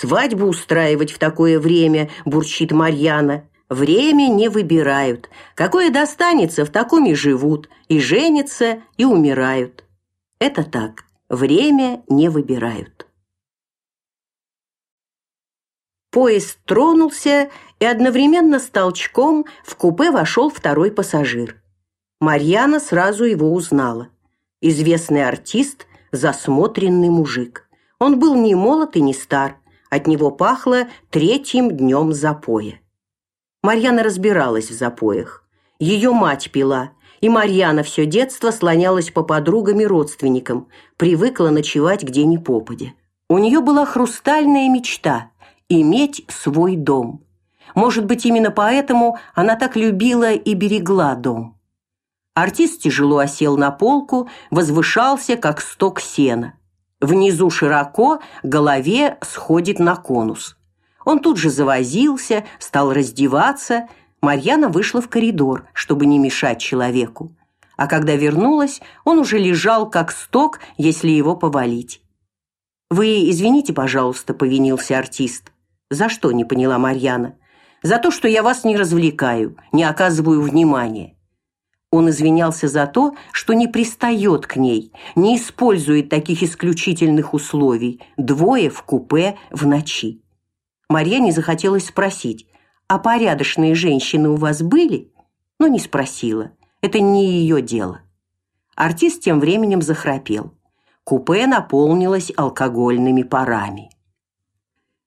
Свадьбу устраивать в такое время, бурчит Марьяна. Время не выбирают. Какое достанется, в таком и живут, и женятся, и умирают. Это так. Время не выбирают. Поезд тронулся, и одновременно с толчком в купе вошел второй пассажир. Марьяна сразу его узнала. Известный артист, засмотренный мужик. Он был не молод и не стар. От него пахло третьим днем запоя. Марьяна разбиралась в запоях. Ее мать пила, и Марьяна все детство слонялась по подругам и родственникам, привыкла ночевать где ни попадя. У нее была хрустальная мечта иметь свой дом. Может быть, именно поэтому она так любила и берегла дом. Артист тяжело осел на полку, возвышался как сток сена. Внизу широко, голове сходит на конус. Он тут же завозился, стал раздеваться. Марьяна вышла в коридор, чтобы не мешать человеку. А когда вернулась, он уже лежал как сток, если его повалить. Вы извините, пожалуйста, повинился артист. За что, не поняла Марьяна. За то, что я вас не развлекаю, не оказываю внимания. Он извинялся за то, что не пристает к ней, не использует таких исключительных условий, двое в купе в ночи. Марьяне захотелось спросить, а порядочные женщины у вас были? Но не спросила. Это не ее дело. Артист тем временем захрапел. Купе наполнилось алкогольными парами.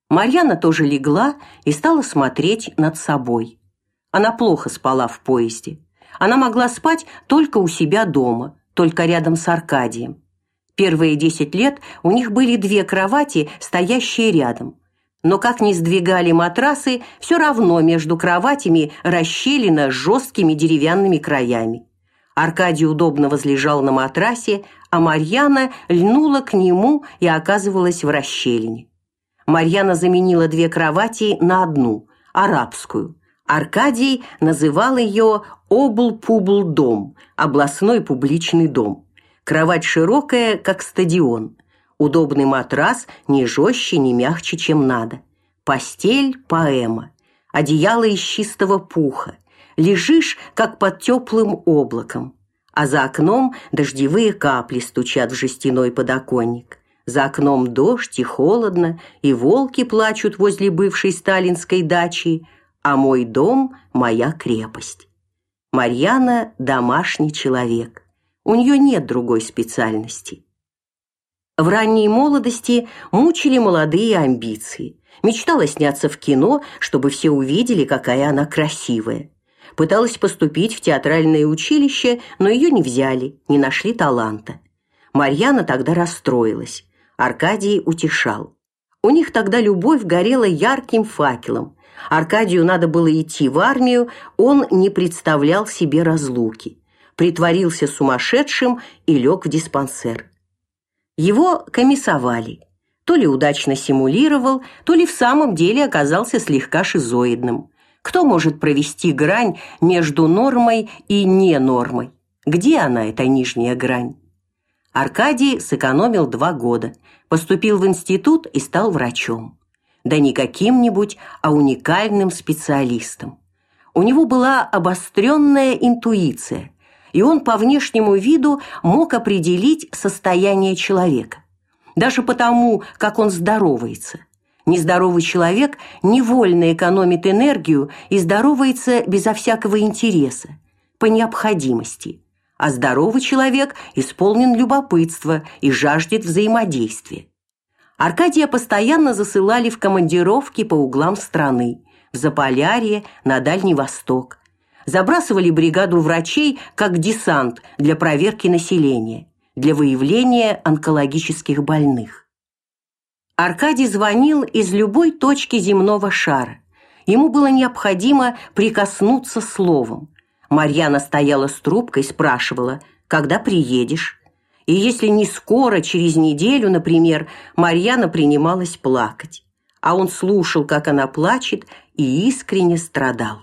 Марьяна тоже легла и стала смотреть над собой. Она плохо спала в поезде. Она могла спать только у себя дома, только рядом с Аркадием. Первые десять лет у них были две кровати, стоящие рядом но как ни сдвигали матрасы, все равно между кроватями расщелина с жесткими деревянными краями. Аркадий удобно возлежал на матрасе, а Марьяна льнула к нему и оказывалась в расщелине. Марьяна заменила две кровати на одну, арабскую. Аркадий называл ее «Обл-Публ-дом», областной публичный дом. Кровать широкая, как стадион. Удобный матрас не жестче, не мягче, чем надо. Постель поэма. Одеяло из чистого пуха. Лежишь, как под теплым облаком. А за окном дождевые капли стучат в жестяной подоконник. За окном дождь и холодно, и волки плачут возле бывшей сталинской дачи, а мой дом моя крепость. Марьяна домашний человек. У нее нет другой специальности. В ранней молодости мучили молодые амбиции. Мечтала сняться в кино, чтобы все увидели, какая она красивая. Пыталась поступить в театральное училище, но ее не взяли, не нашли таланта. Марьяна тогда расстроилась. Аркадий утешал. У них тогда любовь горела ярким факелом. Аркадию надо было идти в армию, он не представлял себе разлуки. Притворился сумасшедшим и лег в диспансер. Его комиссовали. То ли удачно симулировал, то ли в самом деле оказался слегка шизоидным. Кто может провести грань между нормой и ненормой? Где она, эта нижняя грань? Аркадий сэкономил два года, поступил в институт и стал врачом. Да не каким-нибудь, а уникальным специалистом. У него была обостренная интуиция, и он по внешнему виду мог определить состояние человека. Даже потому, как он здоровается. Нездоровый человек невольно экономит энергию и здоровается безо всякого интереса, по необходимости. А здоровый человек исполнен любопытства и жаждет взаимодействия. Аркадия постоянно засылали в командировки по углам страны, в Заполярье, на Дальний Восток, забрасывали бригаду врачей как десант для проверки населения, для выявления онкологических больных. Аркадий звонил из любой точки земного шара. Ему было необходимо прикоснуться словом. Марьяна стояла с трубкой, спрашивала: "Когда приедешь?" И если не скоро, через неделю, например, Марьяна принималась плакать, а он слушал, как она плачет, и искренне страдал.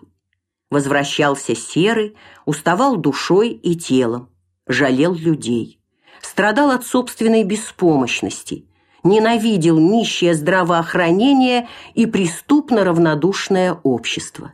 Возвращался серый, уставал душой и телом, жалел людей, страдал от собственной беспомощности. ненавидел нищее здравоохранение и преступно равнодушное общество.